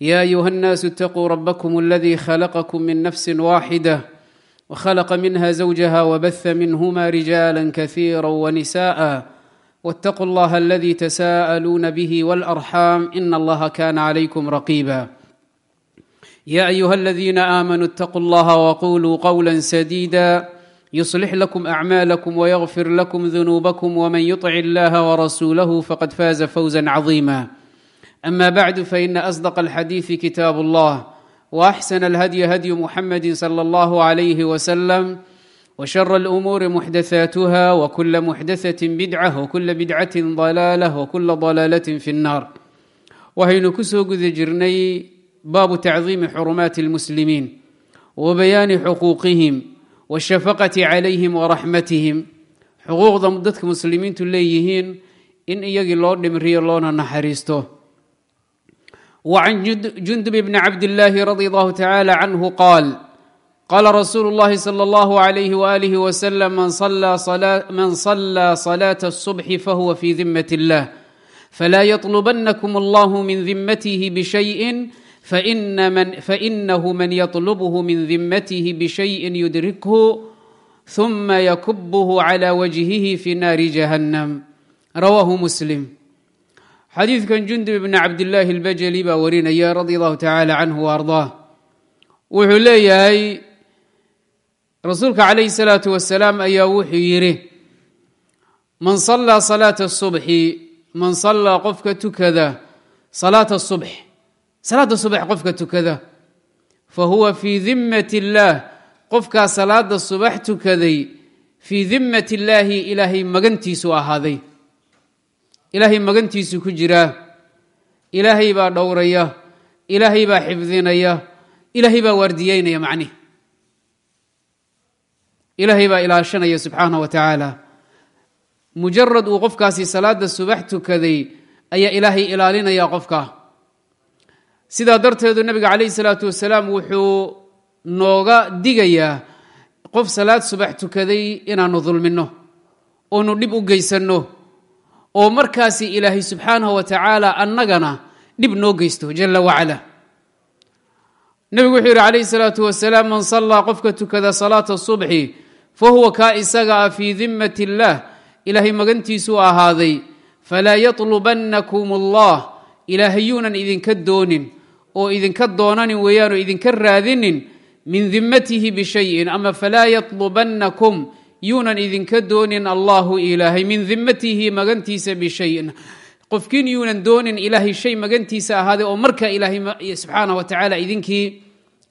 ya ayuha الناas اtaquu rbkm اladي khlqkm min nafsi waaxidة wkhلqa minha زwjaha wbaثa minhma rijaala kaثiirا wnisaءa wاtaquu اllaha اladي tsaaءluuna bh wاlأrxam in اllaha kana عlaykm raqiba ya ayuha اladina amanuu اtaquu اllaha wquluu qwla sadيida yuصlix lakm acmaalkm wyغfir lakm dunuubkm wman yuطc اllaha wrasuulahu faqad faaza fawزa cظima اما بعد فان اصدق الحديث كتاب الله واحسن الهدي هدي محمد صلى الله عليه وسلم وشر الامور محدثاتها وكل محدثه بدعه وكل بدعه ضلاله وكل ضلاله في النار وهaynu kusoo guda jirnay baabu tacdiimi xurumaati اlmuslimiin wa bayaani xuquuqihim washafaqati calayhim waraxmatihim xuquuqda dadka muslimiintu leeyihiin in iyagii loo dhimriyo loona naxariisto وعن جندب بن عبد الله رضي الله تعالى عنه قال قال رسول الله صلى الله عليه وآله وسلم من صلى صلاة, من صلى صلاة الصبح فهو في ذمة الله فلا يطلبنكم الله من ذمته بشيء فإن من فإنه من يطلبه من ذمته بشيء يدركه ثم يكبه على وجهه في نار جهنم رواه مسلم xadiidkan jundub ibni cabdillaahi albajali baa warinaya radia allahu tacaala canhu wa ardaah wuxuu leeyahay rasuulka calayhi salaatu wasalaam ayaa wuxuu yidhi man sallaa salaata subxi man sallaa qofka tukada salaata subx salaada subax qofka tukada fa huwa fii dimmat illaah qofkaa salaada subax tukaday fii dimmat illaahi ilaahay magantiisu ahaaday ilaahay magantiisu ku jiraa ilaahay baa dhowraya. Ilaahay baa xifdinaya. Ilaahay baa waardiyeynaya macnih ilaahay baa ilaashanaya subxaanah wa tacaala. Mujarad uu qofkaasi salaada subax tukaday ayaa ilaahay ilaalinaya qofka. Sidaa darteedu nebiga calayhi salaatu wasalaam wuxuu nooga digayaa qof salaad subax tukaday inaanu dulminno oonu dhib u geysanno oo markaasi ilaahay subxaanahu wa tacaala annagana dhib noo geysto jala wacala. Nebigu wuxuu yidhi calayhi salaatu wasalaam man sallaa qofka tukada salaata subxi fa huwa kaa isaga ah fii dimmat illaah ilaahay magantiisuu ahaaday falaa yatlubannakum allah ilaahay yuunan idinka doonin oo idinka doonanin weeyaan oo idinka raadinin min dimmatihi bishayin ama falaa yatlubannakum yuunan idinka doonin allahu ilaahay min dimmatihi magantiisa bishayin. Qofkiin yuunan doonin ilaahay shay magantiisa ahaaday oo marka ilaahay subxaana wa tacaala idinkii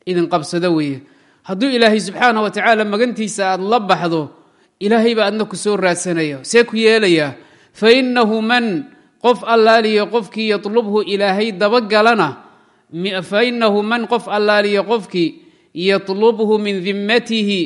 idin qabsado weeye. Hadduu ilaahay subxaana wa tacaala magantiisa aad la baxdo ilaahay baa adna ku soo raadsanaya see ku yeelayaa fa innahu man qof allaaliyo qofkii yatlubhu ilaahay dabagalana fa innahu man qof allaaliyo qofkii yatlubhu min dimmatihi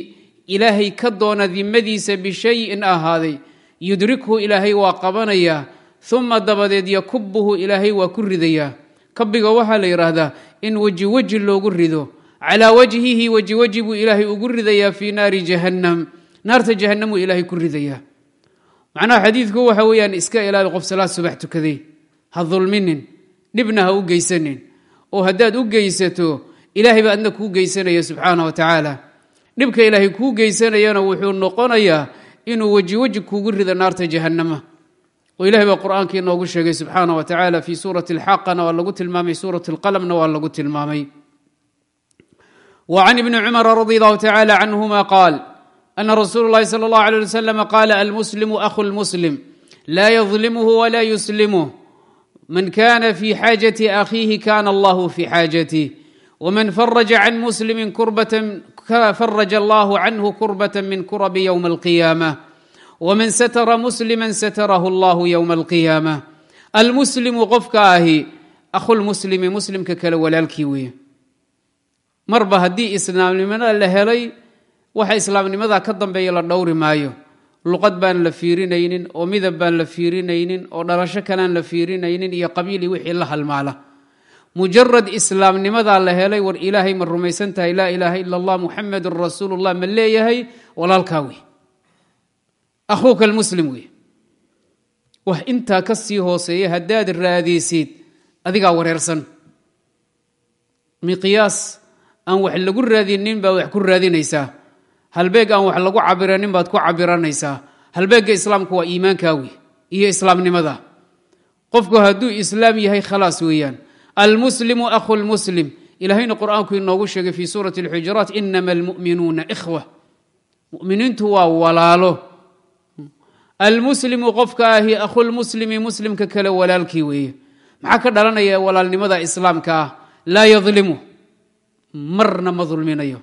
ilaahay ka doona dimadiisa bishayin ahaaday yudrikhu ilaahay waa qabanayaa uma dabadeed yakubuhu ilaahay waa ku ridayaa kabiga waxaa la yidhaahdaa in weji weji loogu rido. Calaa wajhihi weji weji buu ilaahay ugu ridayaa fii naari jahannam. Naarta jahannamuu ilaahay ku ridayaa. Macnaha xadiidku waxa weeyaan iska ilaali qof salaad subax tukaday. Ha dulminin dhibna ha u geysanin. Oo haddaad u geysato ilaahay baa adna kuu geysanaya subxaana wa tacaala dhibka ilaahay kuu geysanayana wuxuu noqonayaa inuu weji weji kuugu rido naarta jahannama oo ilahay baa qur'aanka inoogu sheegay subxaana wa tacaala fii suurati alxaqana waa lagu tilmaamay suurati alqalamna waa lagu tilmaamay wa can ibni cumara radi allahu tacala canhuma qaal ana rasuulu اllahi salى اllah alيه waslm qaala almuslimu ahu lmuslim la yظlimhu wla yuslimuh man kana fi xaajati akhiihi kana allah fi xaajatih wman faraja can muslimi kurbatan faraja allahu canhu kurbata min kurabi ywma alqiyaamah wman satara muslima satarahu allahu ywma alqiyaamah almuslimu qofka ahi akhulmuslimi muslimka kale walaalkii weeye marba haddii islaamnimada la helay waxa islaamnimada ka dambeeya la dhowri maayo luqad baan la fiirinaynin oo midab baan la fiirinaynin oo dhalasho kalaan la fiirinaynin iyo qabiili wixii la halmaala mujarad islaamnimadaa la helay war ilaahay ma rumaysan tahay laa ilaaha ila allah muxamedun rasuulullah ma leeyahay walaalkaa wey akhuuka almuslim wey wax intaa ka sii hooseeya haddaad raadaysid adigaa wareersan. Miqyaas aan wax lagu raadinin baa wax ku raadinaysaa. Halbeeg aan wax lagu cabiranin baad ku cabiranaysaa halbeegga islaamku waa iimaankaa wey iyo islaamnimada. Qofku hadduu islaam yahay khalaas weeyaan almuslimu akhu lmuslim ilahayna qur'aanku inoogu sheegay fi suurati اlxujuraat inama almu'minuuna ikhwa. Muminiintu waa walaalo. Almuslimu qofka ahi akhulmuslimi muslimka kale walaalkii weeye. Maxaa ka dhalanaya walaalnimada islaamka ah? Laa yadlimu marna ma dulminayo.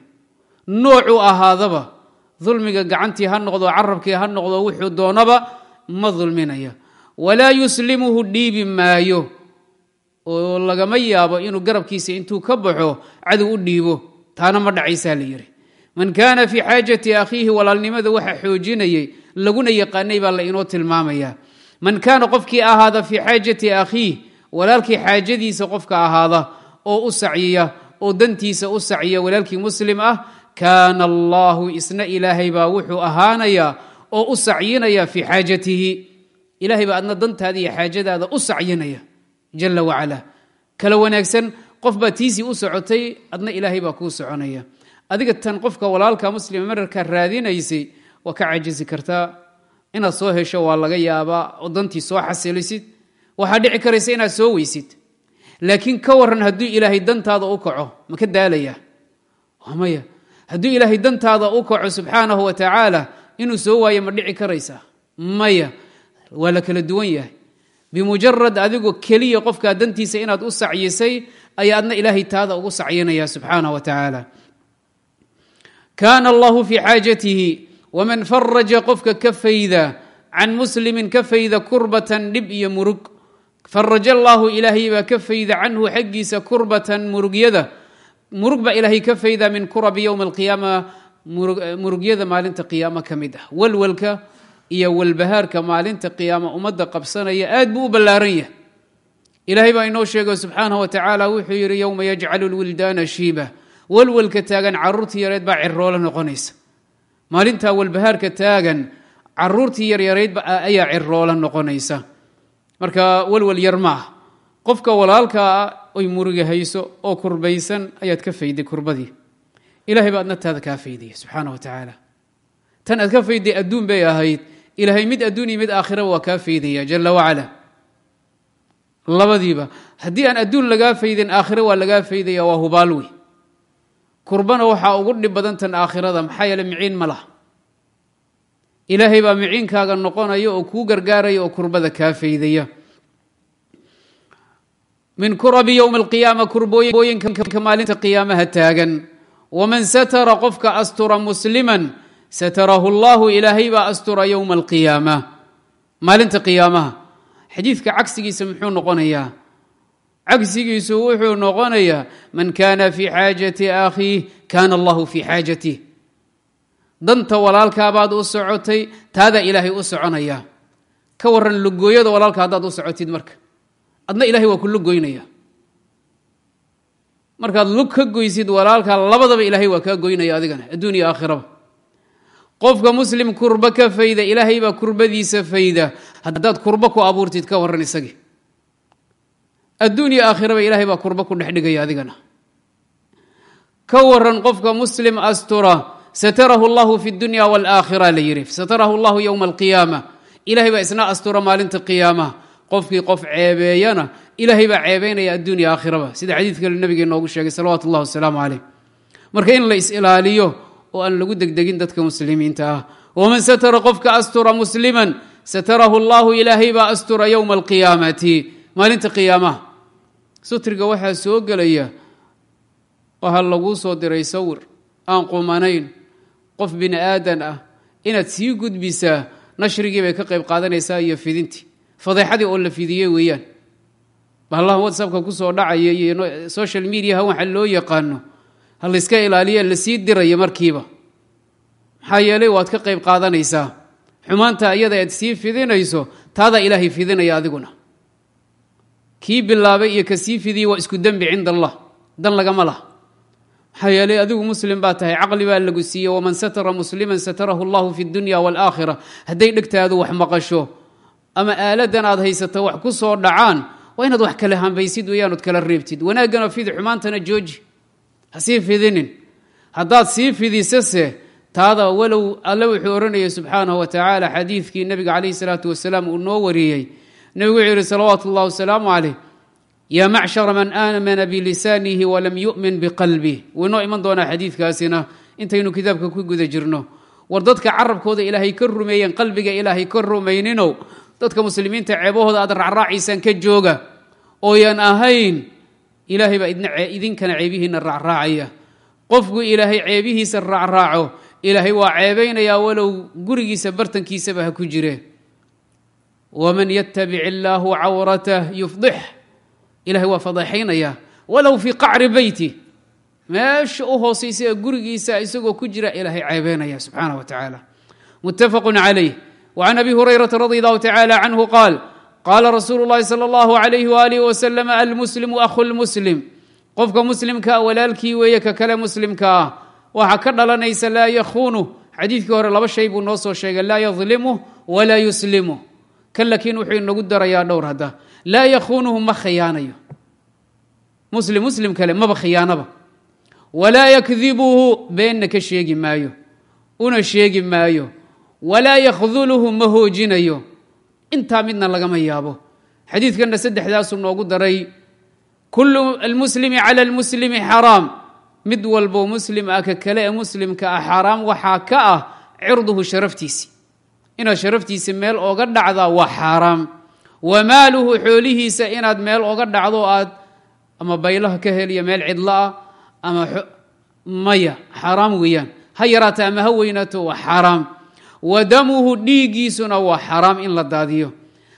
Noocuu ahaadaba dulmiga gacantii ha noqdo carabkii ha noqdo wuxuu doonaba ma dulminayo. Walaa yuslimuhu dhiibi maayo oo lagama yaabo inuu garabkiisa intuu ka baxo cadow u dhiibo. Taana ma dhacaysaa la yidhi. Man kaana fii xaajati akhiihi walaalnimada waxa xoojinayay laguna yaqaanay baa la inoo tilmaamaya. Man kaana qofkii ahaada fii xaajati akhiih walaalkii xaajadiisa qofka ahaada oo u sacyiya oo dantiisa u sacyiya walaalkii muslim ah kaana allahu isna ilaahay baa wuxuu ahaanayaa oo u sacyinaya fii xaajatihi. Ilahay baa adna dantaada iyo xaajadaada u sacyinaya jala wacala. Kala wanaagsan qof baa tiisii u socotay adna ilaahay baa kuu soconaya. Adiga tan qofka walaalka muslima mararkaa raadinaysay waa ka cajisi kartaa inaad soo hesho waa laga yaabaa oo dantii soo xasilisid. Waxaa dhici karaysa inaad soo weysid. Laakiin ka waran hadduu ilaahay dantaada u kaco ma ka daalaya? Maya. Hadduu ilaahay dantaada u kaco subxaanahu wa tacaala inuu soo waayo ma dhici karaysa? Maya. Waa la kala duwan yahay bimujarad adigu keliya qofkaa dantiisa inaad u sacyisay ayaa adna ilaahay taada ugu sacyinaya subxaanah wa tacaala. Kaana allahu fii xaajatihi waman faraja qofka ka fayda can muslimin ka fayda kurbatan dhib iyo murug. Faraja allaahu ilaahay baa ka fayda canhu xaggiisa kurbatan murugyada. Murug baa ilaahay ka fayda min kurabi yowma alqiyaama murugyada maalinta qiyaamo ka mid ah. Walwalka iyo walbahaarka maalinta qiyaama ummadda qabsanaya aad buu u ballaaran yahay. Ilaahay baa inoo sheego subxaanah wa tacaala wuxuu yidhi yowma yajcalu lwildaana shiiba. Walwalka taagan caruurtii yareed baa ciroolo noqonaysa. Maalintaa walbahaarka taagan caruurtii yaryareyd ayaa ciroolo noqonaysa. Marka walwal yar ma ah qofka walaalkaa oy muruga hayso oo kurbaysan ayaad ka fayday kurbadii. Ilahay baa adna kaa faydaya subxaana wa tacaala. Tan aad ka fayday adduun bay ahayd ilahay mid adduun iyo mid aakhiraba waa kaa faydaya jala wacala. Labadiiba haddii aan adduun lagaa faydin aakhira waa lagaa faydaya waa hubaal wey kurbana waxaa ugu dhib badan tan aakhirada maxaa yeele miciin ma laha. Ilaahay baa miciinkaaga noqonaya oo kuu gargaaraya oo kurbada kaa faydaya min kurabi ywmi alqiyaama kurbooyinka maalinta qiyaamaha taagan. Waman satara qofka astura musliman satarahu llahu ilaahay baa astura yowma alqiyaama maalinta qiyaamaha xadiidka cagsigiisa muxuu noqonayaa cagsigiisu wuxuu noqonayaa man kana fii xaajati akhiih kana allahu fii xaajatih danta walaalkaabaad u socotay taadaa ilaahay u soconaya ka waran lugooyada walaalka haddaad u socotid marka adna ilahay waa ku lug ka goysid walaalka labadaba ilaahay waa kaa goynaya adigana adduun iyo aakhiraba qofka muslim kurba ka fayda ilaahay baa kurbadiisa fayda. Haddaad kurba ku abuurtid ka waran isagii. Adduun iyo aakhiraba ilaahay baa kurba ku dhexdhigaya adigana. Ka waran qofka muslim astura satarahu llahu fi dunya waalaakhira la yidhi. Satarahu llahu yowma alqiyaama ilahay baa isna astura maalinta qiyaamaha qofkii qof ceebeeyana ilaahay baa ceebeynaya adduun iyo aakhiraba sida xadiidka nabiga inoogu sheegay salawatu ullahi wasalaamu caleyh marka in la is-ilaaliyo oo aan lagu degdegin dadka muslimiinta ah. waman satara qofka astura musliman satarahu llahu ilaahay baa astura yowma alqiyaamati maalinta qiyaamaha sutriga waxaa soo gelaya waxaa laguu soo diray sawir aan qumanayn qof bini aadan ah inaad sii gudbisaa nashrigii bay ka qayb qaadanaysaa iyo fidintii fadeexadii oo la fidiyey weeyaan bahallaha whatsappka ku soo dhacaya iyo social mediaha waxa loo yaqaano ha layska ilaaliya la sii dirayo markiiba. Maxaa yeelay waad ka qayb qaadanaysaa. Xumaanta iyada aad sii fidinayso taadaa ilaahay fidinaya adiguna. Kii bilaabay iyo ka sii fidiyey waa isku dembi cinda dan lagama laha. Maxaa yeelay adigu muslim baa tahay caqli baa lagu siiyey waman satara musliman satarahu allahu fi dunya waalaakhira hadday dhegtaadu wax maqasho ama aaladan aad haysato wax ku soo dhacaan waa inaad wax kala hambaysid weyaanood kala reebtid. Wanaaggana fidi xumaantana jooji ha sii fidinin. Haddaad sii fidisase taada walow alle wuxuu odhanayay subxaanahu wa tacaala xadiidkii nebiga calayhi salaatu wasalaam uu noo wariyey nebigu wuxuu yihi salawaatu ullahi wasalaamu caleyh yaa macshara man aamana bilisaanihi walam yu'min biqalbih wuu inoo iman doonaa xadiidkaasina. Intaynu kitaabka ku guda jirno. War dadka carabkooda ilaahay ka rumeeyeen qalbiga ilaahay ka rumayninow dadka muslimiinta ceebahooda aad raacraacaysaan ka jooga ooyan ahayn ilaahay baa idinkana ceebihiina raacraacaya. Qofku ilaahay ceebihiisa raacraaco ilaahay waa ceebaynayaa walow gurigiisa bartankiisaba ha ku jire. Waman yatabic illaahu cawratah yufdix. Ilahay waa fadeexaynayaa walow fii qacri beyti meesha u hoosaysa ee gurigiisa isagoo ku jira ilaahay ceebaynaya subxaana wa tacaala. Muttafaqun calayh. Wacan abi hurayrata radi allahu tacaala canhu qaal قال رsuuل اللhi صلى الله عليه وآله وسلم المسلم أخو المسلم qofka muslimkaa walaalkii weeye ka kale muslimka ah waxa ka dhalanaysa laa yakunu xadiidkii hore laba shay buu noo soo sheegay laa yظlimu walaa yuslimu kan lakiin wuxuu inagu darayaa dhowr hadda laa yakhunuhu ma khiyaanayo muslim muslim kale maba khiyaanaba walaa yakdibuhu beenna ka sheegi maayo una sheegi maayo walaa yakhduluhu ma hoojinayo intaa midna lagama yaabo. Xadiidkanna saddexdaasuu noogu daray kullu almuslimi cala almuslimi xaraam. Mid walbo muslim ah ka kale ee muslimka ah xaaraam waxaa ka ah cirduhu sharaftiisi. Inaad sharaftiisa meel ooga dhacdaa waa xaaraam wa maaluhu xoolihiisa inaad meel ooga dhacdo aad ama baylaha ka heliya meel cidlo ah ama maya xaaraam weeyaan. Ha yaraato ama ha weynaato waa xaaraam wa damuhu dhiiggiisuna waa xaaraam in la daadiyo.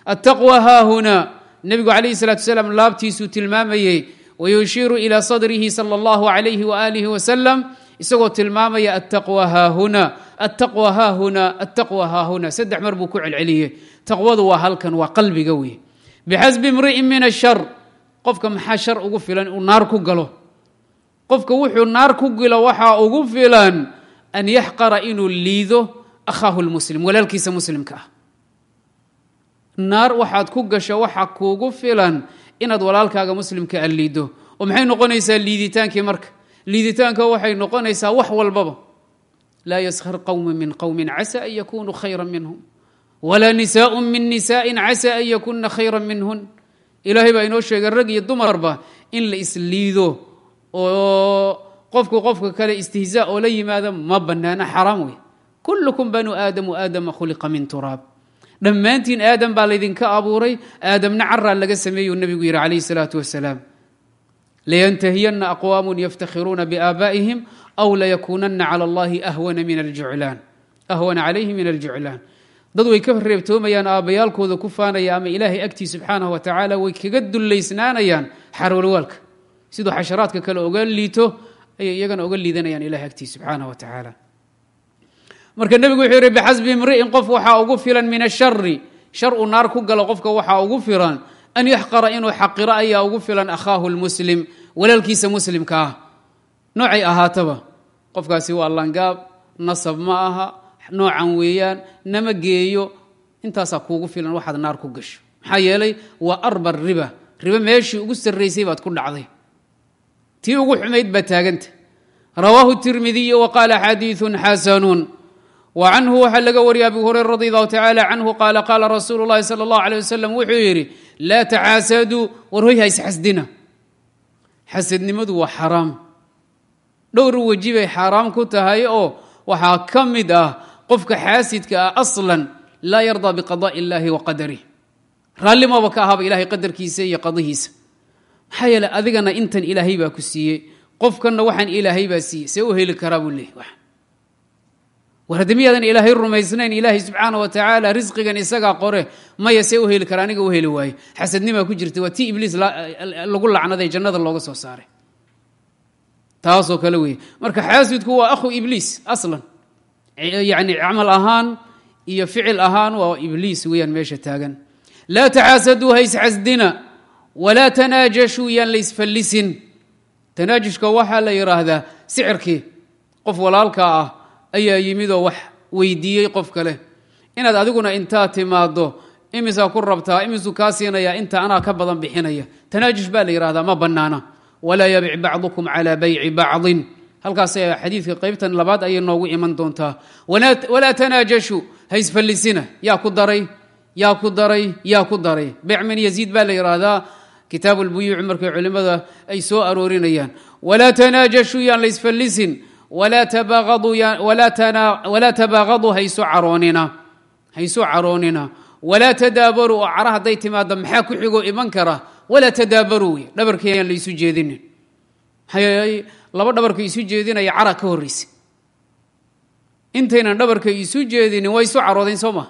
Attaqwa haahunaa nebigu calayhi salaatu salaam laabtiisuu tilmaamayey wayushiiru ilaa sadrihi sala allahu calayhi waaalihi wasalam isagoo tilmaamaya attaqwa haahuna attaqwa haahuna attaqwa haahuna. Saddex mar buu ku celceliyey. Taqwadu waa halkan waa qalbiga wey bixasbi imri'in min ashar qofka maxaa shar ugu filan? Uu naar ku galo. Qofka wuxuu naar ku gilo waxaa ugu filan an yaxqara inuu liido akhaahu lmuslim walaalkiisa muslimka ah naar waxaad ku gasho waxa kuugu filan inaad walaalkaaga muslimka a liiddo oo maxay noqonaysaa liiditaankii marka liiditaanka waxay noqonaysaa wax walbaba laa yaskhar qowma min qowmin casa an yakunuu khayra minhum walaa nisaaءu min nisaaءin casa an yakuna khayra minhun ilaahay baa inoo sheegay rag iyo dumarba in la isliido oo qofku qofka kale istihzaa oo la yimaado ma banaana xaraam wey kullukum banu aadamu aadama khuliqa min turaab dhammaantiin aadam baa laydinka abuuray aadamna caraa laga sameeyuu nebigu yidhi calayh salaatu wasalaam layantahiyanna aqwaamun yaftakhiruuna biaabaa'ihim aw layakuunanna cala allahi ahwana min aljuclaan ahwana calayhi min aljuclaan dad way ka reebtoomayaan aabbayaalkooda ku faanaya ama ilaahay agtii subxaanahu wa way kaga dullaysnaanayaan xarwalwaalka siduu xasharaadka kale oga liito ayay iyagana oga liidanayaan ilahay agtii subxaanahu wa marka nebigu wuxuu yihi bixasbi imri'in qof waxaa ugu filan min ashari shar uu naar ku galo qofka waxaa ugu filan an yaxqara inuu xaqiro ayaa ugu filan akhaahu lmuslim walaalkiisa muslimka ah. Noocay ahaataba qofkaasi waa langaab nasab ma aha noocan weeyaan nama geeyo intaasaa kuugu filan waxaad naar ku gasho. Maxaa yeelay waa arba riba. Riba meeshii ugu sarraysay baad ku dhacday. Tii ugu xumayd baa taaganta. Rawaahu tirmidiy wa qaala xasanuun wa canhu waxaa laga wariyay abu hurayra radi allahu tacaala canhu qaala qaala rasuulu llahi sala allahu alيh wasalam wuxuu yidhi laa tacaasaduu war hoy hays xasdina xasadnimadu waa xaraam dhowr weji bay xaaraam ku tahay oo waxaa ka mid ah qofka xaasidka ah aslan laa yardaa biqadaءi اllahi wa qadarih raallimaba ka ahaba ilahay qadarkiisa iyo qadihiisa maxaa yeele adigana intan ilaahay baa ku siiyey qofkanna waxaan ilaahay baa siiyey see u heli karaa buu leeyay war haddi miyaadan ilaahay rumaysnayn ilaahay subxaana wa tacaala risqigan isagaa qore maya see u heli kara aniga u heli waaye. Xasadnimaa ku jirta waa tii ibliis lagu lacnaday jannada looga soo saaray. Taasoo kale weeye. Marka xaasidku waa akhu ibliis aslan. Yani camal ahaan iyo ficil ahaan waa ibliis weeyaan meesha taagan. Laa taxaasaduu haysxasdina walaa tanaajashuu yaan laysfallisin tanaajushka waxaa la yidhaahdaa sicirkii qof walaalka ah ayaa yimidoo wax weydiiyey qof kale. Inaad adiguna intaa timaado imisaa ku rabtaa imisuu kaa siinaya inta anaa ka badan bixinaya. Tanaajush baa la yidhahdaa ma bannaana. Walaa yabic bacdukum calaa bayci bacdin. Halkaas xadiidka qaybtan labaad ayay noogu iman doontaa. Walaa tanaajashu. Haysfallisina yaa ku daray yaa ku daray yaa ku daray. Beyc min yaziid baa la yidhaahdaa. Kitaabu lbuyuuc markay culimmada ay soo aroorinayaan. Walaa tanaajashu yaan laysfallisin walaa tabaaqaduu hayso caroonina walaa tadaabaruu oo cara hadday timaado maxaa ku xigoo iman kara walaa tadaabaruu wey dhabarkeeyaan laysu jeedinin laba dhabarka isu jeedinaya cara ka horraysa intaynan dhabarka isu jeedinin waa isu caroodeen soo ma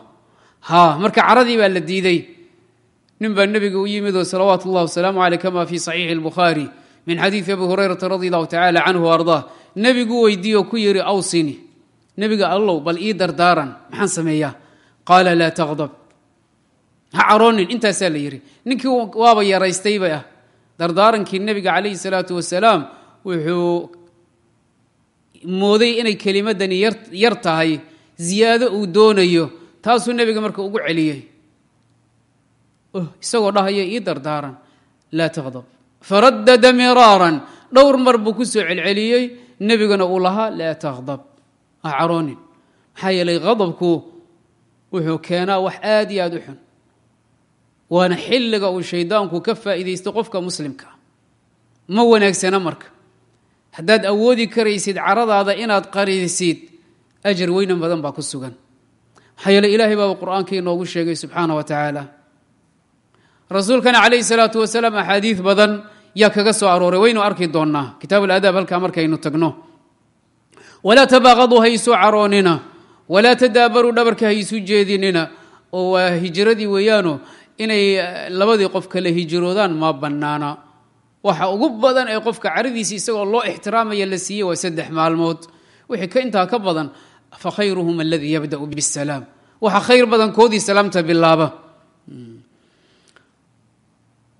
ha marka caradii baa la diiday nin baa nebiga u yimidoo salawaatu اllah wasalaamu aleyh kama fi saxiixi اlbukhaari min xadiidi abi hurayrata radi allahu tacala canhu ardaa nebigu weydiiyo ku yidhi awsini nebiga allow bal ii dardaaran maxaan sameeyaa? Qaala laa taqdab. Ha caroonin intaasaa la yidhi. Waaba yaraystayba ah. Dardaarankii nebiga calayhi salaatu wasalaam wuxuu mooday inay kelimadani yar tahay ziyaado uu doonayo taasuu nebiga marka ugu celiyey. Isagoo dhahaya ii dardaaran laa taqdab faradada miraaran. Dhowr mar buu ku soo celceliyey. Nebigana uu lahaa laa taqdab ha caroonin. Maxaa yeelay qadabku wuxuu keenaa wax aad iyo aad u xun. Waana xilliga uu shaydaanku ka faa'iidaysto qofka muslimka. Ma wanaagsana marka. Haddaad awoodi karaysid caradaada inaad qarisid ajar weynan badan baa ku sugan. Maxaa yeele ilaahay baaba qur'aanka inoogu sheegay subxaana wa tacaala rasuulkana calayhi salaatu wasalaam axaadiid badan yaa kaga soo arooray. Waynu arki doonnaa. Kitaab aladaab halkaa markaynu tagno. Walaa tabaaqaduu haysu caroonina. Walaa tadaabaruu dhabarka haysu jeedinina. Oo waa hijradii weeyaano inay labadii qof kale hijroodaan ma bannaana. Waxa ugu badan ee qofka caradiisa isagoo loo ixtiraamaya la siiyey waa saddex maalmood. Wixii ka intaa ka badan fa khayruhum aladii yabda'u bisalaam waxa khayr badan salaamta bilaaba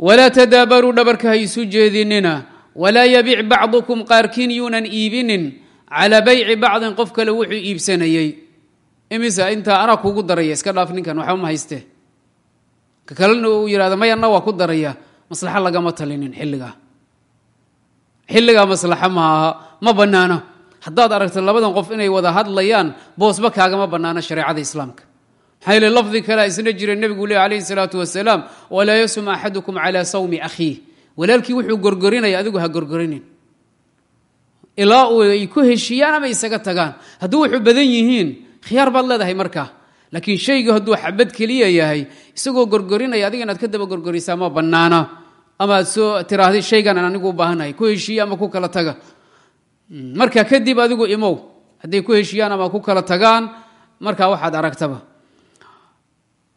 walaa tadaabaruu dhabarka ha isu jeedinina walaa yabic bacdukum qaarkiin yuunan iibinin calaa bayci bacdin qof kale wuxuu iibsanayey. Imisa intaa anaa kuugu daraya iska dhaaf ninkan waxba ma hayste. Ka kalena uu yidhahdo may waa ku daraya maslaxa lagama talinin xilligaa xilligaa maslaxa maaha ma bannaana haddaad aragto labadan qof inay wada hadlayaan boosba kaagama bannaano shareecada islaamka maxaa lafdi kalea isna jira nebigu leh alayhi salaatu wasalaam walaa yasum axadukum calaa sawmi akhiih. Walaalkii wuxuu gorgorinaya adigu ha gorgorinin. Ilaa uu ay ku heshiiyaan ama isaga tagaan. Hadduu wuxuu badan yihiin khiyaar baad leedahay markaa. Laakiin shayga hadduu xabad keliya yahay isagoo gorgorinaya adiga inaad ka daba gorgorisaa ma bannaana. Ama aad soo tiraahday shaygan aan anigu u baahanahay ku heshiiye ama ku kala taga. Marka kadib adigu imow hadday ku heshiiyaan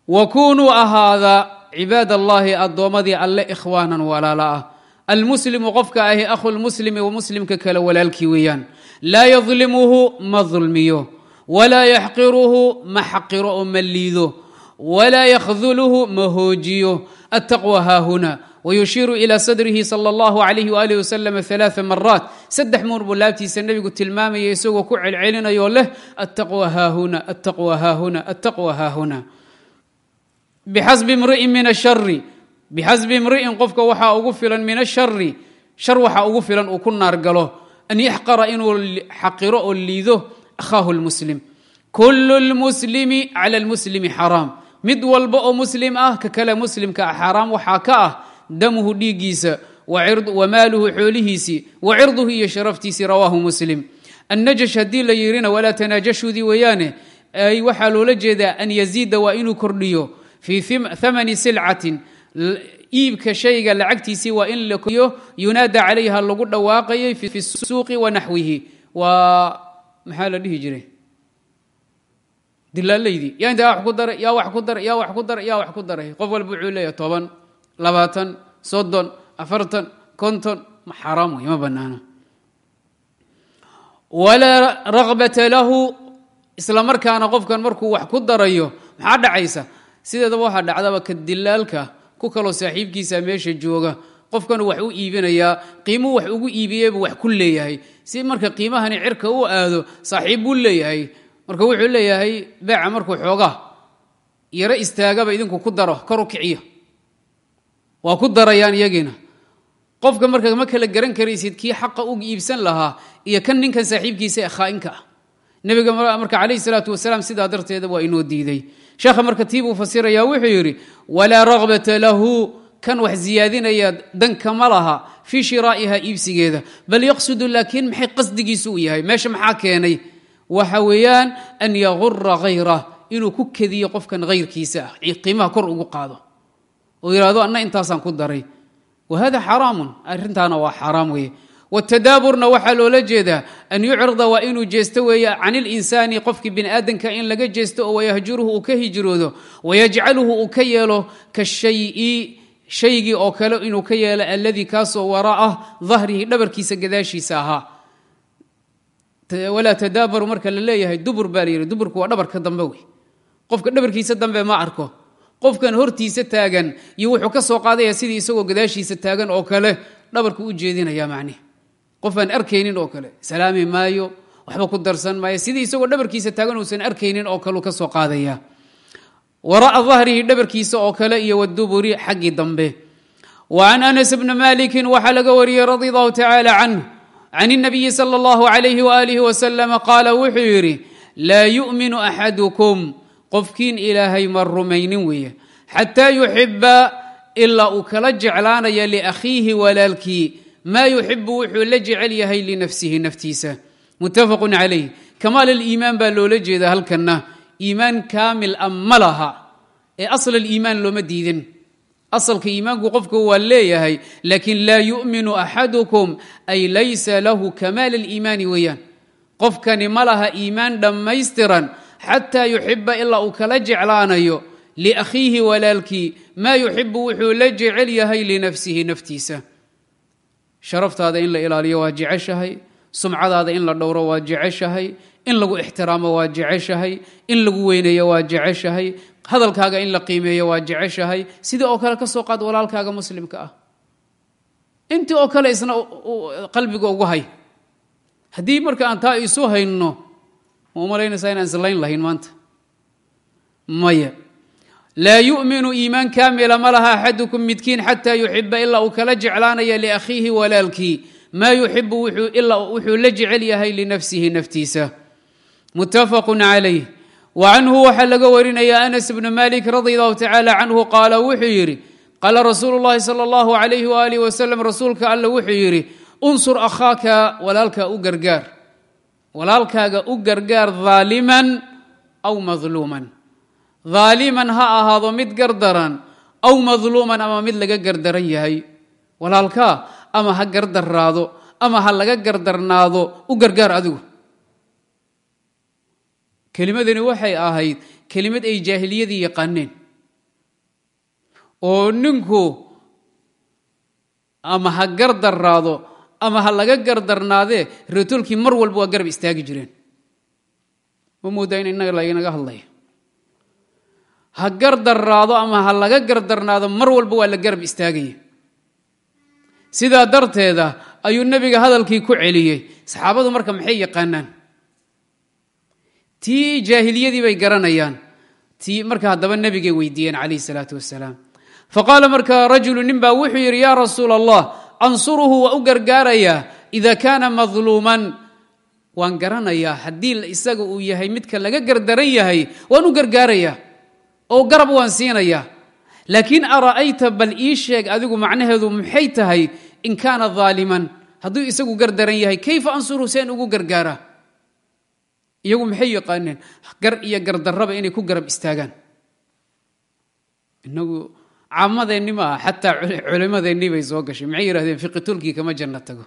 wakunuu ahaada cibaad allahi addoommadii alle ikhwaanan walaala ah almuslimu qofka ahi akhulmuslimi muslimka kale walaalkii weeyaan laa yadlimuhu ma dulmiyo walaa yaxqiruhu ma xaqiro oo ma liido walaa yakhduluhu ma hoojiyo attaqwa haahuna wyushiiru ilى sadrihi sal اllahu alayh waalih waslm aa maraat saddex muur buu laabtiisa nebigu tilmaamaya isagoo ku celcelinayo leh attaqwa haahuna attaqwa haahuna attaqwa haahuna bixasbi imri'in min ashari bixasbi imri'in qofka waxaa ugu filan min ashari shar waxaa ugu filan uu ku naar galo an yaxqara inuu xaqiro oo liido akhaahu lmuslim kulu lmuslimi clى lmuslimi xaraam. Mid walba oo muslim ah ka kale muslimka ah xaaraam waxaa ka ah damuhu dhiiggiisa wa maaluhu xoolihiisii wa cirduhu iyo sharaftiisii rawaahu muslim. Annajash haddii la yidhina walaa tanaajashudii weeyaane ay waxaa loola jeedaa an yaziida waa inuu kordhiyo fii thamani silcatin. Iibka shayga lacagtiisii waa in la koriyo yunaada calayha lagu dhawaaqayay fi suuqi wa naxwihi. Waa maxaa la dhihi jiray? Dilaallaydii yaa intaa wax ku daray yaa wax ku daray yaa wax ku daray yaa wax ku daray. Qof walba wuxuu leeyahay toban labaatan soddon afartan konton. Xaaraam wey ma bannaana. Walaa ragbata lahu. Isla markaana qofkan markuu wax ku darayo maxaa dhacaysa sideedaba waxaa dhacdaba ka dilaalka ku kaloo saaxiibkiisa meesha jooga. Qofkan wax u iibinayaa qiimuu wax ugu iibiyeybu wax ku leeyahay. Si marka qiimahani cirka u aado saaxiib buu leeyahay. Marka wuxuu leeyahay beeca markuu xoogaa yaro istaagaba idinku ku daro kor u kiciyo waa ku darayaan iyagiina. Qofka marka ma kala garan karaysid kii xaqa u iibsan lahaa iyo kan ninkan saaxiibkiisa ee khaa'inka ah. Nebiga marka calayhi salaatu wasalaam sidaa darteeda waa inoo diiday sheekha marka tii buu fasiraya wuxuu yidhi walaa ragbata lahu kan wax ziyaadinaya danka ma laha fii shiraa'iha iibsigeeda. Bal yaqsudu laakiin maxay qasdigiisu u yahay? Meesha maxaa keenay? Waxa weeyaan an yagura hayrah inuu ku kediyo qofkan hayrkiisa ah qiimaha kor ugu qaado. Oo yidhahdo anna intaasaan ku daray. Wa hada xaraamun arrintaana waa xaaraam weeye wtadaaburna waxaa loola jeedaa an yucrida waa inuu jeesto weeye can ilinsaani qofkii bini aadanka in laga jeesto oo wayahjuruhu uu ka hijroodo wayajcaluhu uu ka yeelo kashayi shaygii oo kale inuu ka yeelo alladii kaasoo waraa'ah dahrihi dhabarkiisa gadaashiisa ahaa. Walaa tadaabaru marka la leeyahay dubur baa layidhi qofkan hortiisa taagan iyo wuxuu ka soo qaadaya sidii isagoo gadaashiisa taagan oo kale dhabarku u jeedinaya macnihi qof aan arkaynin oo kale. Salaami maayo waxba ku darsan maayo. Sidii isagoo dhabarkiisa taagan uusan arkaynin oo kale ka soo qaadaya. Wara'a dahrihi dhabarkiisa oo kale iyo waduburi xaggii dambe. Wa can anas bni malikin waxaa laga wariyey radi allahu tacaala canh can اnabiyi sala اllahu alayhi waalihi wasalama qaala wuxuu yidhi laa yu'minu axadukum qofkiin ilaahay ma rumaynin weeye. Xataa yuxiba ilaa uu kala jeclaanaya liakhiihi walaalkii maa yuxibu wuxuu la jecel yahay linafsihi naftiisa. Muttafaqu calayh kamaal aliimaan baa loola jeeda halkanna. Iimaan kaamil a ma laha. Ee asl aliimaan looma diidin. Asalka iimaanku qofka waa leeyahay laakiin laa yu'minu axadukum ay laysa lahu kamaal aliimaani weeyaan. Qofkani ma laha iimaan dhammaystiran xataa yuxiba ilaa uu kala jeclaanayo liakhiihi walaalkii. Maa yuxibu wuxuu la jecel yahay linafsihi naftiisa sharaftaada in la ilaaliyo waa jeceshahay sumcadaada in la dhowro waa jeceshahay in lagu ixtiraamo waa jeceshahay in lagu weyneeyo waa jeceshahay hadalkaaga in la qiimeeyo waa jeceshahay sidii oo kale ka soo qaad walaalkaaga muslimka ah. Intii oo kale isna qalbiga ugu hay. Haddii marka aan taa isu hayno ma umalaynaysaa inaan islayn lahayn maanta? Maya laa yu'minu iimaan kaamila ma laha axadukum midkiin xataa yuxiba ilaa uu kala jeclaanaya liakhiihi walaalkii. Maa yuxibu ilaa wuxuu la jecel yahay linafsihi naftiisa. Muttafaqu calayh. Wa canhu waxaa laga warinaya anas bnu malik radi allahu tacaala canhu qaala wuxuu yidhi qaala rasuulu llahi allahu alayhi waaalih wasalam rasuulka alla wuxuu yidhi unsur akhaaka walaalka u gargaar walaalkaaga u gargaar daaliman aw madluuman daaliman ha ahaado mid gardaran aw madluuman ama mid laga gardaran yahay. Walaalkaa ama ha gardaraado ama ha laga gardarnaado u gargaar adigu. Kelimadani waxay ahayd kelimad ay jaahiliyadii yaqaaneen. Oo ninku ama ha gardaraado ama ha laga gardarnaadee reetoolkii mar walba waa garab istaagi jireen. Ma moodaa in innaga laginaga hadlaya ha gardaraado ama ha laga gardarnaado mar walba waa la garab istaagaya. Sidaa darteeda ayuu nebiga hadalkii ku celiyey. Saxaabadu marka maxay yaqaanaan? Tii jaahiliyadii bay garanayaan. Tii marka haddaba nebigay weydiiyeen calayhi salaatu wasalaam faqaala marka rajulu nin baa wuxuu yidhi yaa rasuula allah ansuruhu waa u gargaarayaa ida kaana madluuman. Waan garanayaa haddii isaga uu yahay midka laga gardaran yahay waan u gargaarayaa oo garab waan siinayaa. Laakiin ara'ayta bal ii sheeg adigu macnaheedu maxay tahay in kaana daaliman hadduu isagu gardaran yahay kayfa ansuru seen ugu gargaaraa iyagu maxay yaqaaneen? Gar iyo gardarraba inay ku garab istaagaan. Inagu caamadeenni ma aha xataa culimadeennii bay soo gashay. Maxay yidhahdeen fiqitulkii kama janno tago?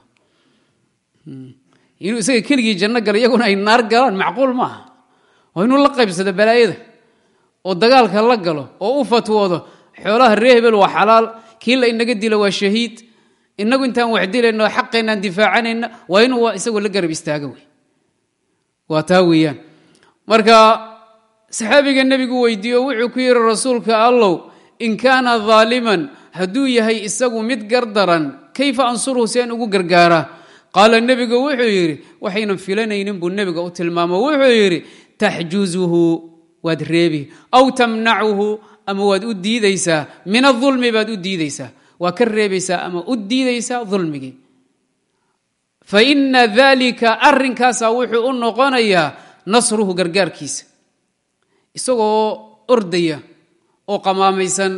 Inuu isaga keligii janno galo iyaguna ay naar galaan macquul ma aha. Waa inuu la qaybsado balaayada oo dagaalka la galo oo u fatwoodo xoolaha ree hebel waa xalaal kii la inaga dilo waa shahiid. Inagu intaan wax dilayno xaqeennaan difaacanayna waa inuu isagoo la garab istaaga wey. Waa taa weeyaan. Marka saxaabiga nebigu weydiiyo wuxuu ku yidhi rasuulka allow in kaana daaliman hadduu yahay isagu mid gardaran kayfa ansuruhu si aan ugu gargaaraa qaala nebigu wuxuu yidhi waxaynan filanaynin buu nebiga u tilmaamo. Wuxuu yidhi taxjuzuhu waad reebi. Aw tamnacuhu ama waad u diidaysaa min aulmi baad u diidaysaa waa ka reebaysaa ama u diidaysaa ulmigii fa ina dalika arrinkaasaa wuxuu u noqonayaa nasruhu gargaarkiisa. Isagoo ordaya oo qamaamaysan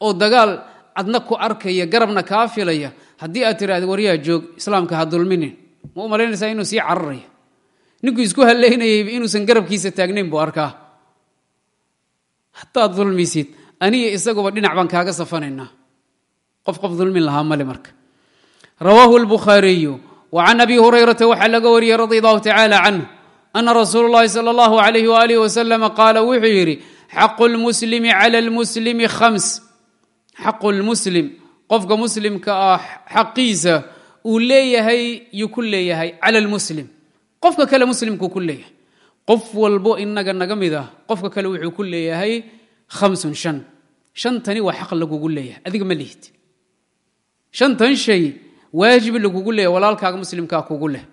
oo dagaal adna ku arkaya garabna kaa filaya. Haddii aad tiraahda waryaa joog islaamka ha dulminin ma u malaynaysaa inuu sii cararaya? Ninkuu isku haleynayayba inuusan garabkiisa taagnayn buu arkaa hadaad dulmisid aniga isaguba dhinac baan kaaga safanaynaa. Qof qof dulmin lahaa male marka. Rawaahu lbukhaariyu wa abi hurayrata waxaa laga wariyey radi allahu tacaala canhu ana rasuulu llahi sala allahu alayh waalih wasalama qaala wuxuu yidhi xaqu lmuslimi cala lmuslimi khams. Xaqu lmuslim qofka muslimka ah xaqiisa uu leeyahay yuu ku leeyahay cala lmuslim qofka kale muslimkuu ku leeyahay qof walbo inaga naga mid ah qofka kale wuxuu ku leeyahay hamsun shan. Shantani waa xaq lagugu leeyahay adiga ma lihid. Shantan shay waajib lagugu leeyahay walaalkaaga muslimkaa kugu leh.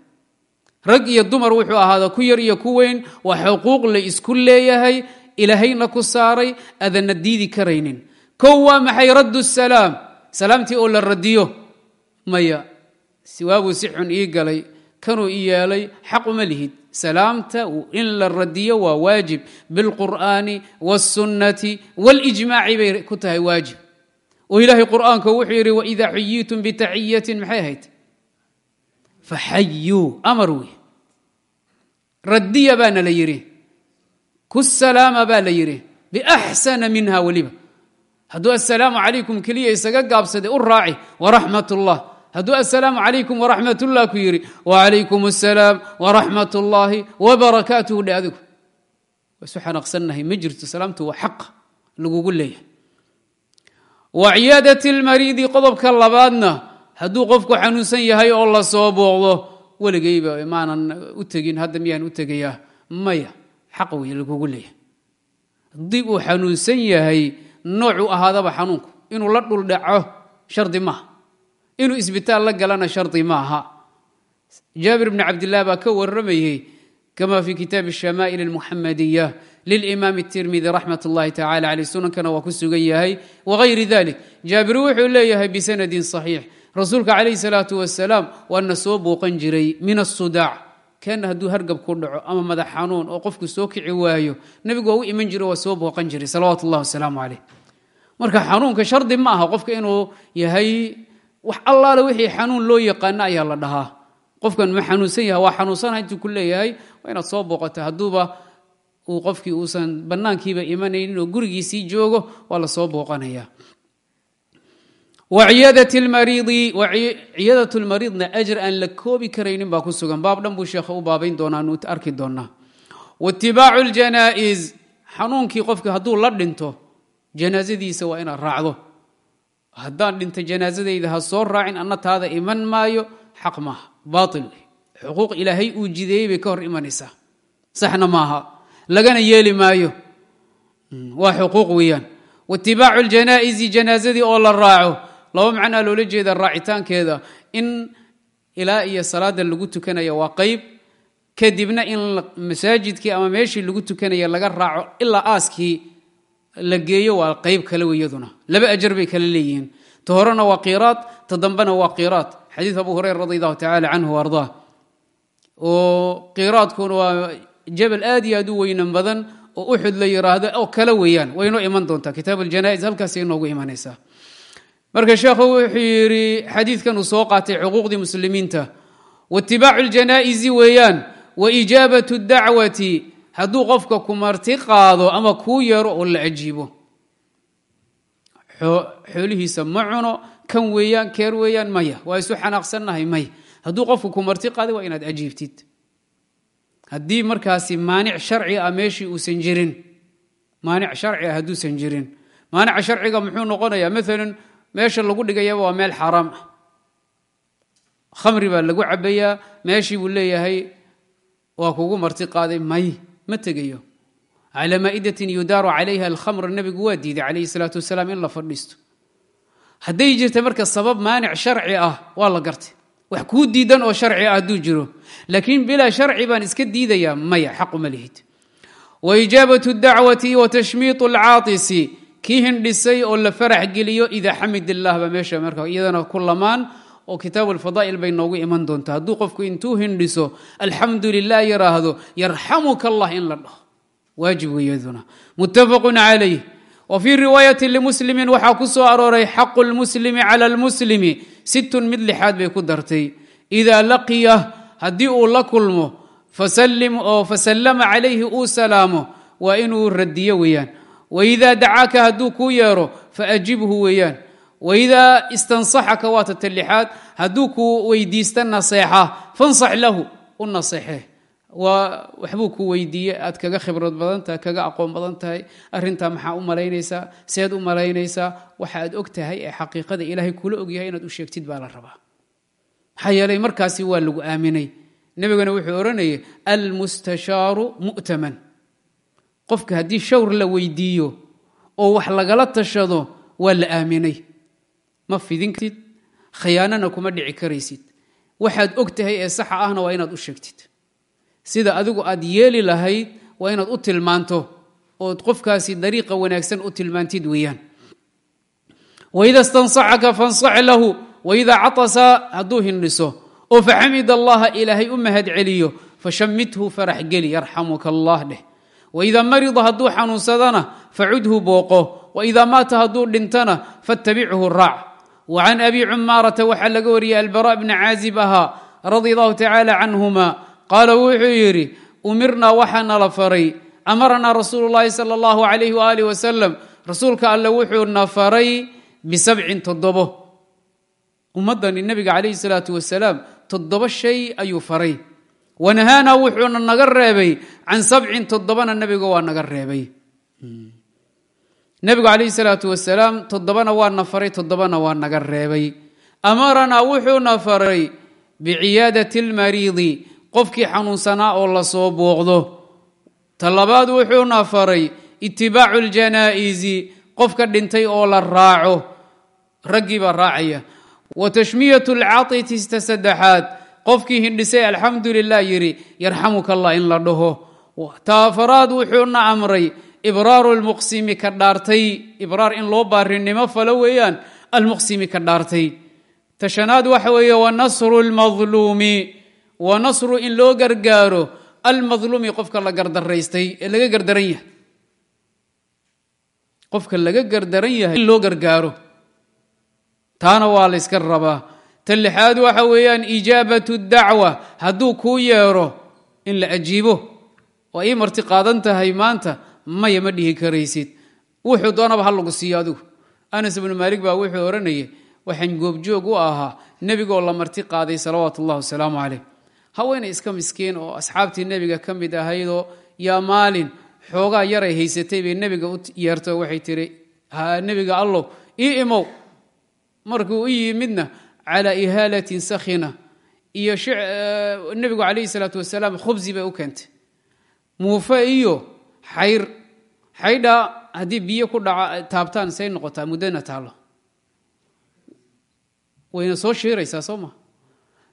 Rag iyo dumar wuxuu ahaada ku yar iyo ku weyn waa xuquuq la isku leeyahay ilaahayna ku saaray adanna diidi karaynin. Kow waa maxay raddu salaam? Salaamtii oo la radiyo? Maya siwaabuu si xun ii galay kanuu i yeelay xaq uma lihid. Salaamta in la radiyo waa waajib. Bilqur'aani wاsunnati wاlijmaaci bay ku tahay waajib. Oo ilaahay qur'aanka wuxuu yidhi waida xuyitum bitaxiyatin maxay ahayd? Faxayuu amar wey radiya baana la yidhi. Ku salaama baa la yidhi. Biaxsana minha weliba. Hadduu assalaamu calaykum keliya isaga gaabsaday u raaci. Waraxmat ullah hadduu assalaamu calaykum waraxmat ullah ku yidhi wacalaykum assalaam waraxmat ullaahi wabarakaatuhu dhe adigu. Waa isu ma jirto salaamtu waa xaq lagugu leeyahay. Wa ciyaadati lmariidi qodobka labaadna hadduu qofku xanuunsan yahay oo la soo booqdo weligayba maanan u tegin hadda miyaan u tegayaa? Maya xaq wey lagugu leeyahay. Haddii uu xanuunsan yahay noocuu ahaadaba xanuunku inuu la dhuldhaco shardi maaha inuu isbitaal la galana shardi maaha jaabir bni cabdilah baa ka waramayey kama fi kitaab الshamaa'il اlmuxamadiya lilimaam الtirmidi raxmat اllahi tacala caleyh sunankana waa ku sugan yahay wagayri dalik jaabir wuxuu leeyahay bisanadin صaxiix rasuulka calayh الsalaatu wasalaam waana soo booqan jiray min الsudaac ken hadduu hargab ku dhaco ama madax xanuun oo qofku soo kici waayo nebigu waa u iman jiro waa soo booqan jiray salawaatu اllah wasalaamu caleyh marka xanuunka shardi ma aha qofka inuu yahay wax allaale wixii xanuun loo yaqaano ayaa la dhahaa. Qofkan ma xanuunsan yaha waa xanuunsana intuu ku leeyahay waa inaad soo booqata hadduuba uu qofkii uusan bannaankiiba imanaynin oo gurigiisii joogo waa la soo booqanaya. Ciyadat lmariidna ajr aan la koobi karaynin baa ku sugan. Baab dhan buu sheekha u baabayn doonaa nu arki doonaa. Waitibaacu ljanaa'iz xanuunkii qofki hadduu la dhinto janaasadiisa waa inaad raacdo haddaan dhinta janaasadayda ha soo raacin anna taada iman maayo xaq maaha. Baail xuquuq ilaahay uu jideeyey bay ka hor imanaysaa. Saxna maaha. Lagana yeeli maayo. Waa xuquuq weeyaan. Waitibaacu ljanaa'izi janaasadii oo la raaco. Laba macnaa loola jeeda raacitaankeeda. In ilaa iyo salaada lagu tukanaya waa qayb kadibna in masaajidkii ama meeshii lagu tukanaya laga raaco ilaa aaskii la geeyo waa qayb kale weyaduna laba ajar bay kale leeyihiin. Ta waa qiraad ta dambena waa qiraad xadiid abu hureyra radi allahu tacala canhu ardaa oo qiraadkuna waa jabal aad iyo aad u weynan badan oo uxud la yiraahdo oo kale weeyaan. Way inoo iman doontaa. Kitaab aljanaa'iz halkaasay inoogu imanaysaa marka sheekhu wuxuu yidhi xadiidkan uu soo qaatay xuquuqdii muslimiinta. Waitibaacu ljanaa'izi weeyaan wa ijaabatu dacwati hadduu qofka ku marti qaado ama kuu yeero oo la ajiibo xoolihiisa ma cuno kan weeyaan keer weeyaan maya. Waa isu xanaaqsannahay maya hadduu qofku ku marti qaaday waa inaad ajiibtid haddii markaasi maanic sharci ah meeshii uusan jirin maanic sharci ah hadduusan jirin maanica sharciga muxuu noqonayaa? Maalan meesha lagu dhigayaba waa meel xaaraam ah khamri baa lagu cabayaa meeshii buu leeyahay waa kugu marti qaaday may ma tegayo. Calaa maa'idatin yudaaru calayha alkhamr nebigu waa diiday calayhi salaatu wasalaam in la fadhiisto. Hadday jirta marka sabab maanic sharci ah waa la gartay. Wax kuu diidan oo sharci ah hadduu jiro. Laakiin bilaa sharci baan iska diidayaa maya xaquma lihid. Wa ijaabatu dacwati wa tashmiitu alcaatisi kii hindhisay oo la farax geliyo idaa xamid illah baa meesha marka iyadana ku lamaan oo kitaabu alfadaa'il bay noogu iman doontaa. Hadduu qofku intuu hindhiso alxamdu lilah yaraahdo yarxamuka allah in la dhaho. Waajib weyaduna muttafaqun calayh. Wa fii riwaayati limuslimin waxaa ku soo arooray xaqu lmuslimi cala lmuslimi sittun mid lixaad bay ku dartay. Idaa laqiya haddii uu la kulmo oo fasallama calayhi uu salaamo waa inuu radiyo weeyaan. Waidaa dacaaka hadduu kuu yeero faajibhu weeyaan waidaa istansaxaka waata ta lixaad hadduu kuu weydiista naseexa fansax lahu u naseexe waa waxbuu ku weydiiye aad kaga khibrad badan tahay kaga aqoon badan tahay arintaa maxaa u malaynaysaa seed u malaynaysaa waxa aad og tahay ee xaqiiqada ilaahay kula ogyahay inaad u sheegtid baa la rabaa maxaa yeelay markaasi waa shawr la weydiiyo oo wax lagala tashado waa la aaminay ma fidin kartid khiyaanana kuma dhici karaysid. Waxaad og tahay ee saxa ahna waa inaad u sheegtid. Sida adigu aad yeeli lahayd waa inaad u tilmaanto ood qofkaasi dariiqa wanaagsan u tilmaantid weeyaan. Waida stansaxaka fansax lahu waidaa catasa hadduu hindhiso. Oo faxamid allaha ilaahay u mahad celiyo fashammithu farax geli yarxamuka allah dheh. Waidaa marida hadduu xanuunsadana facudhu booqo. Waidaa maata hadduu dhintana fattabichu raac wa can abi cumaarata waxaa laga wariyey albara bni caazib ahaa radia allahu tacaala canhuma qaala wuxuu yidhi umirnaa waxaana la faray amaranaa rasuulu llaahi sala allahu alayh waaalih wasalam rasuulka alle wuxuu na faray bisabcin toddobo ummaddani nebiga calayhi salaatu wasalaam toddobo shay ayuu faray wanahaana wuxuuna naga reebay can sabcin toddobana nebiga waa naga reebay nebigu calayhi salaatu wasalaam toddobana waa na faray toddobana waa naga reebay. Amaranaa wuxuuna faray biciyaadati almariidi qofkii xanuunsanaa oo la soo booqdo. Talabaad wuxuuna faray itibaacu ljanaa'izi qofka dhintay oo la raaco. Raggii baa raacaya. Wa tashmiyatu lcatitista saddexaad qofkii hindhisay alxamdu lilah yidhi yarxamuka allah in la dhaho. Taafaraad wuxuuna amray ibraaru lmuqsimi ka dhaartay. Ibraar in loo baarinimo falo weeyaan almuqsimi ka dhaartay. Tashanaad waxa weeye wanasru lmadluumi wa nasru in loo gargaaro almadluumi qofka la gardaraystay ee laga gardaran yahay. Qofka laga gardaran yahay in loo gargaaro. Taana waa la yska rabaa. Ta lixaad waxa weeyaan ijaabatu dacwa hadduu kuu yeero in la ajiibo. Oo ii marti qaadan tahay maanta maya ma dhihi karaysid? Wuxuu doonaba ha lagu siiyo adigu. Anas ibnu maalik baa wuxuu odhanayay waxaan goobjoog u ahaa nebigaoo la marti qaaday salawaatu ullahi wasalaamu caleyh haweenay iska miskiin oo asxaabtii nebiga ka mid ahaydoo yaa maalin xoogaa yaray haysatay bay nebiga u yeerto waxay tiri nebiga allow ii imow markuu u yimidna calaa ihaalatin sakhina. Iyo nebigu calayhi salaatu wasalaam khubsi bay u keentay. Iyo xayr xaydhaa haddii biyo ku dhaca taabtaan say noqotaa muddana taallo. Wayna soo shiiraysaa soo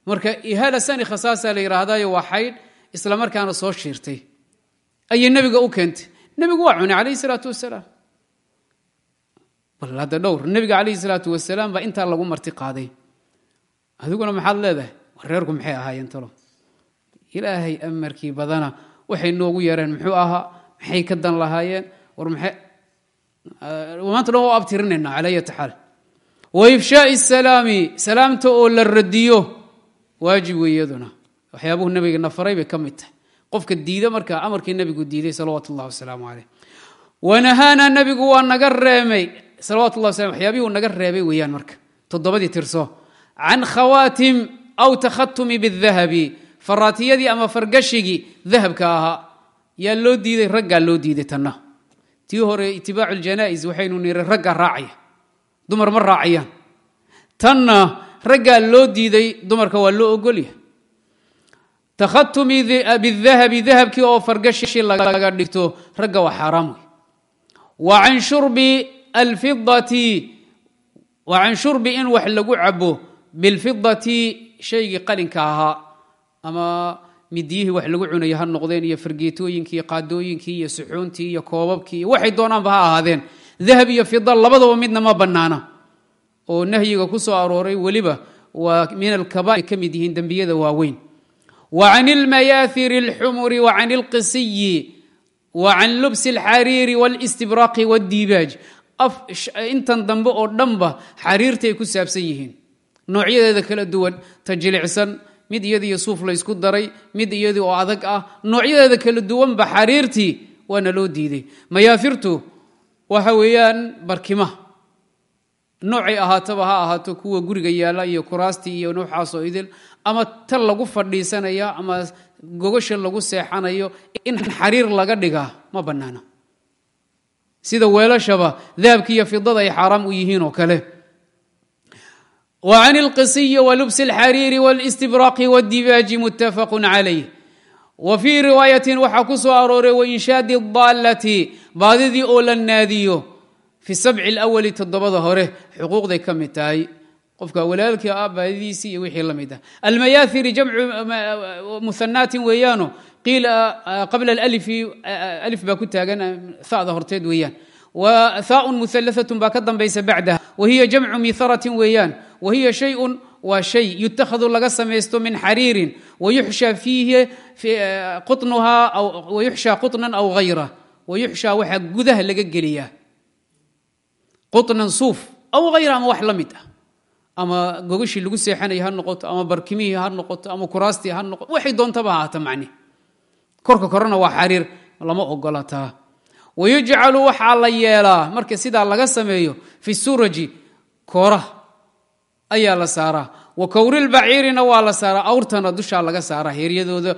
marka ihaala sani khasaasaa la yidhaahdayo waa xaydh isla markaana soo shiirtay. Ayay nebiga u keentay. Nebigu waa cunay calayhi salaatu wasalaam bal hadda dhowr nebiga calayhi salaatu wasalaam baa intaa lagu marti qaaday. Adiguna maxaad leedahay? Reerku maxay ahaayeen talo? Ilaahay amarkii badana waxay noogu yareen muxuu ahaa maxay ka dan lahaayeen? War maanta dhan waa abtirinaynaa cala xaal. Wa ifshaai salaami salaamta oo la radiyo waajib weeyaduna waxyaabuhu nabigana faray bay ka mid tahay. Qofka diida markaa amarkii nebigu diiday salawaatu ullahi wasalaamu caleyh wanahaana nebigu waa naga reemay salawatu llah waslam waxyaabihii uu naga reebay weeyaan marka. Toddobadii tirso. Can khawaatim aw takhatumi bidahabi faraatiyadii ama fargashigii dahabka ahaa yaa loo diiday raggaa loo diiday tanna. Tii hore itibaacu ljanais waxaynu niri raggaa raacaya. Dumar ma raacayaan. Tanna raggaa loo diiday dumarka waa loo ogolya takhatumi bidahabi dahabkii oo fargashi laga dhigto ragga waa xaaraam wey wa can shurbi alfidati wa can shurbi in wax lagu cabo bilfidati shaygii qalinka ahaa. Ama midiyihii wax lagu cunaya ha noqdeen iyo fargeetooyinkii iyo qaadooyinkii iyo suxuuntii iyo koobabkii iyo waxay doonaanba ha ahaadeen. Dahab iyo fida labadaba midna ma bannaana. Oo nahyiga ku soo arooray weliba waa min alkabair ka mid yihiin dembiyada waaweyn. Wa can ilmayaahiri alxumuri wa can alqisiyi wa can lubsi alxariiri walistibraaqi wadiibaaj intan dambe oo dhanba xariirtay ku saabsan yihiin. Noocyadeeda kala duwan ta jilicsan mid iyadii suuf laysku daray mid iyadii oo adag ah noocyadeeda kala duwanba xariirtii waana loo diiday mayaafirtu waxa weeyaan barkimaha noocay ahaataba ha ahaato kuwa guriga yaalla iyo kuraastii iyo noocaasoo idil ama tan lagu fadhiisanaya ama gogasha lagu seexanayo in xariir laga dhigaa ma bannaana. Sida weelashaba dahabki iyo fidada ay xaaraam u yihiin oo kale wa lubsi alxariiri walistibraaqi waddibaaji muttafaqun calayh wa fii riwaayatin waxaa ku soo arooray wainshaadi daallati baadidii oo la naadiyo fi sabci lawali toddobada hore xuquuqday ka mid tahay qofka walaalkii ah baadidiisii iyo wixii la mid ah almayaahiri jamcu muhanaatin weeyaano qiila qabla alalifi alif baa ku taagan hada horteed weeyaan wa haaun muhalathatun baa ka dambaysa bacdaha wa hiya jamcu miharatin weeyaan wa hiya shayun waa shay yutakhadu laga samaysto min xariirin wayuxsha fiihi qunuhaa wayuxsha quطnan aw hayra wayuxsha waxaa gudaha laga geliyaa quطnan suuf aw hayra ama wax la mid ah ama gogashii lagu seexanaya ha noqoto ama barkimihii ha noqoto ama kuraastii ha noqoto waxay doontaba haata macni korka korena waa xariir lama ogolataa wayujcalu waxaa la yeelaa marka sidaa laga sameeyo fi ayaa la saaraa. Wa kowrilbaciirina waa la saaraa. Awrtana dushaa laga saaraa heeryadooda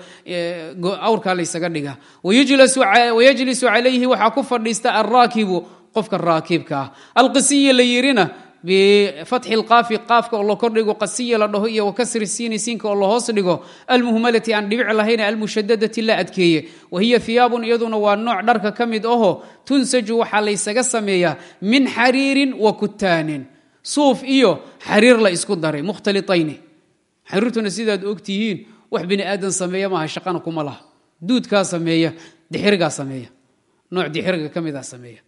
awrkaa laysaga dhigaa. Wayajlisu calayhi waxaa ku fadhiista alraakibu qofka raakibka ah. Alqisiyi la yirina bifatxi lqaafi qaafka oo la kordhigo qasiya la dhaho iyo wakasri siini siinka oo la hoos dhigo. Almuhmalati aan dhibic lahayn almushadadati la adkeeye. Wa hiya hiyaabun iyaduna waa nooc dharka ka mid aho tunsaju waxaa laysaga sameeyaa min xariirin wa kutaanin suuf iyo xariir la isku daray mukhtalitayni xariirtuna sidaad ogtihiin wax bini aadan sameeya maaha shaqana kuma laha. Duudkaa sameeya dixirigaa sameeya. Nooc dixiriga ka mida sameeya.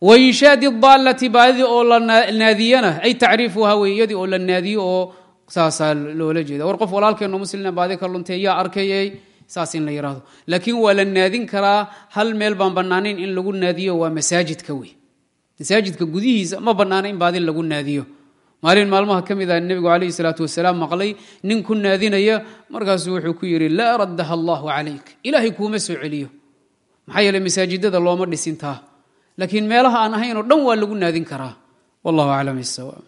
Wainshaadi daallati baadidii oo la naadiyana ay tacriifuha wey iyadii oo la naadiyo oo saasaa loola jeeda war qof walaalkeenno muslina baadi ka luntay yaa arkayay saas in la yidhaahdo laakiin waa la naadin karaa hal meel baan bannaanayn in lagu naadiyo waa masaajidka wey masaajidka gudihiisa ma bannaana in baadi lagu naadiyo. Maalin maalmaha ka mid a nebigu calayhi salaatu wasalaam maqlay nin ku naadinaya markaasuu wuxuu ku yidhi laa raddaha allahu calayk. Ilaahay kuuma soo celiyo. Maxaa yeele masaajidada looma dhisintaa laakiin meelaha aan ahayn oo dhan waa lagu naadin karaa. Wallahu aclam isawaab